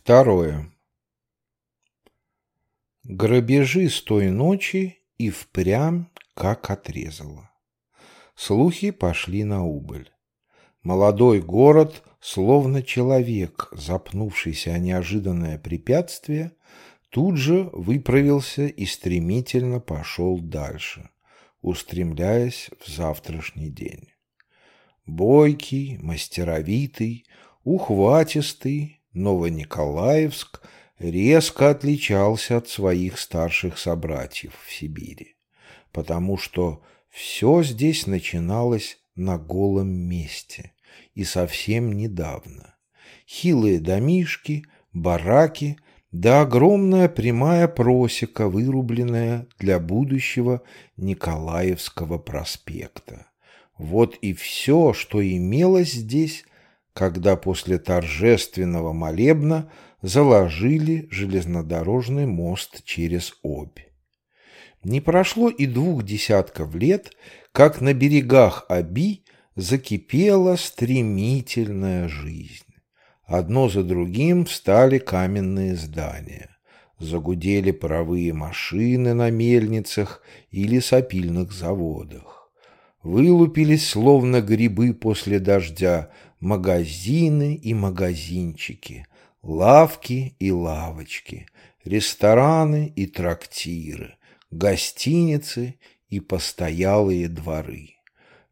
Второе. Грабежи с той ночи и впрямь как отрезало. Слухи пошли на убыль. Молодой город, словно человек, запнувшийся о неожиданное препятствие, тут же выправился и стремительно пошел дальше, устремляясь в завтрашний день. Бойкий, мастеровитый, ухватистый, Новониколаевск резко отличался от своих старших собратьев в Сибири, потому что все здесь начиналось на голом месте и совсем недавно. Хилые домишки, бараки да огромная прямая просека, вырубленная для будущего Николаевского проспекта. Вот и все, что имелось здесь когда после торжественного молебна заложили железнодорожный мост через Обь. Не прошло и двух десятков лет, как на берегах Оби закипела стремительная жизнь. Одно за другим встали каменные здания. Загудели паровые машины на мельницах или сопильных заводах. Вылупились, словно грибы после дождя, магазины и магазинчики, лавки и лавочки, рестораны и трактиры, гостиницы и постоялые дворы.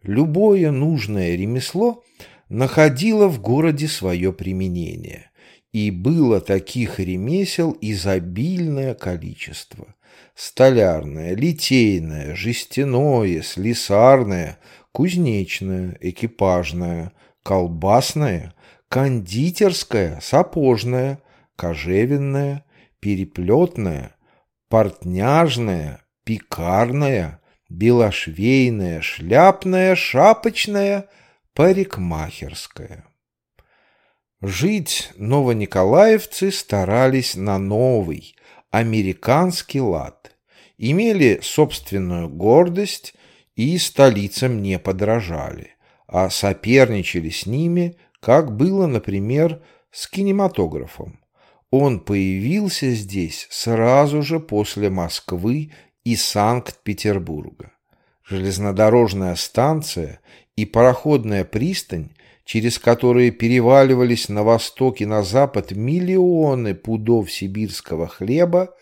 Любое нужное ремесло находило в городе свое применение, и было таких ремесел изобильное количество. Столярное, литейное, жестяное, слесарное, кузнечное, экипажное – колбасная, кондитерская, сапожная, кожевенная, переплетная, портняжная, пекарная, белошвейная, шляпная, шапочная, парикмахерская. Жить новониколаевцы старались на новый, американский лад, имели собственную гордость и столицам не подражали а соперничали с ними, как было, например, с кинематографом. Он появился здесь сразу же после Москвы и Санкт-Петербурга. Железнодорожная станция и пароходная пристань, через которые переваливались на восток и на запад миллионы пудов сибирского хлеба,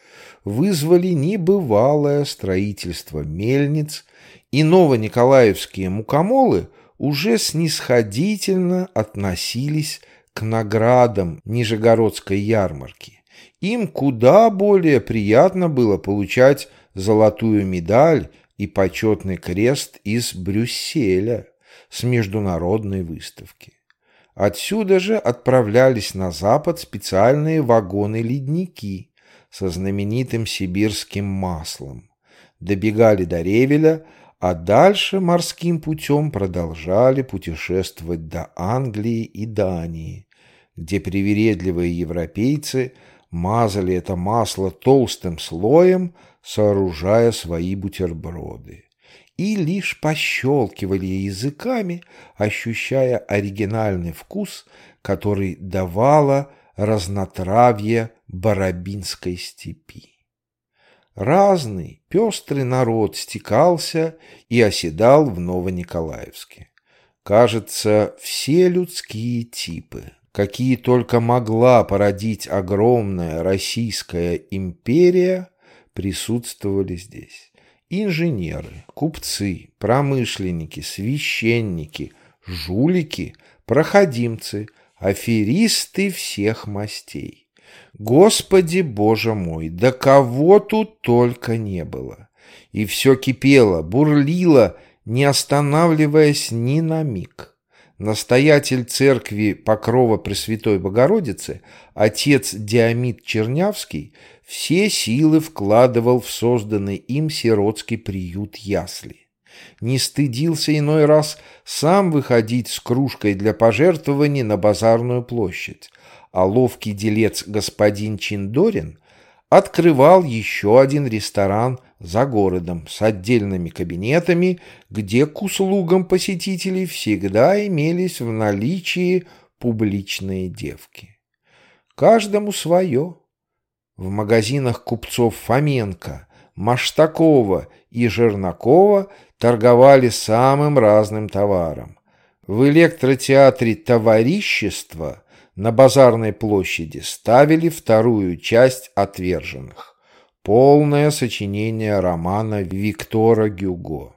вызвали небывалое строительство мельниц, и новониколаевские мукомолы – уже снисходительно относились к наградам Нижегородской ярмарки. Им куда более приятно было получать золотую медаль и почетный крест из Брюсселя с международной выставки. Отсюда же отправлялись на запад специальные вагоны-ледники со знаменитым сибирским маслом. Добегали до Ревеля, а дальше морским путем продолжали путешествовать до Англии и Дании, где привередливые европейцы мазали это масло толстым слоем, сооружая свои бутерброды, и лишь пощелкивали языками, ощущая оригинальный вкус, который давало разнотравье Барабинской степи. Разный, пестрый народ стекался и оседал в Новониколаевске. Кажется, все людские типы, какие только могла породить огромная Российская империя, присутствовали здесь. Инженеры, купцы, промышленники, священники, жулики, проходимцы, аферисты всех мастей. Господи Боже мой, да кого тут только не было! И все кипело, бурлило, не останавливаясь ни на миг. Настоятель церкви Покрова Пресвятой Богородицы, отец Диамид Чернявский, все силы вкладывал в созданный им сиротский приют ясли. Не стыдился иной раз сам выходить с кружкой для пожертвований на базарную площадь, а ловкий делец господин Чиндорин открывал еще один ресторан за городом с отдельными кабинетами, где к услугам посетителей всегда имелись в наличии публичные девки. каждому свое. В магазинах купцов Фоменко, Маштакова и Жернакова торговали самым разным товаром. В электротеатре «Товарищество» на базарной площади ставили вторую часть «Отверженных» полное сочинение романа Виктора Гюго.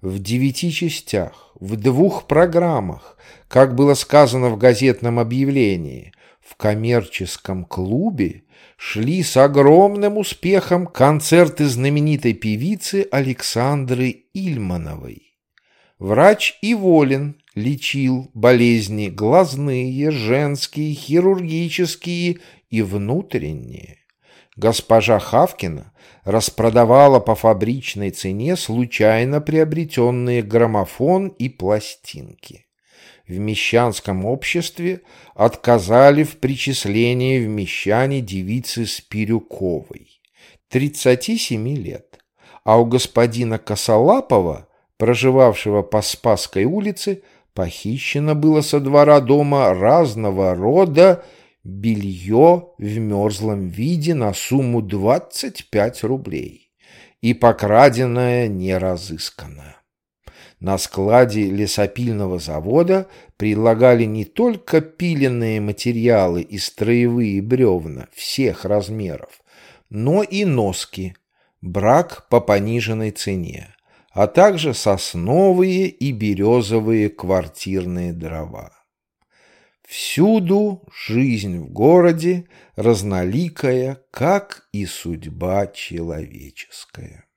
В девяти частях, в двух программах, как было сказано в газетном объявлении, в коммерческом клубе шли с огромным успехом концерты знаменитой певицы Александры Ильмановой. Врач Иволин лечил болезни глазные, женские, хирургические и внутренние. Госпожа Хавкина распродавала по фабричной цене случайно приобретенные граммофон и пластинки. В мещанском обществе отказали в причислении в мещане девицы Спирюковой, 37 лет, а у господина Косолапова, проживавшего по Спасской улице, похищено было со двора дома разного рода белье в мерзлом виде на сумму 25 рублей и покраденное не разыскано. На складе лесопильного завода предлагали не только пиленные материалы и строевые бревна всех размеров, но и носки, брак по пониженной цене, а также сосновые и березовые квартирные дрова. Всюду жизнь в городе разноликая, как и судьба человеческая.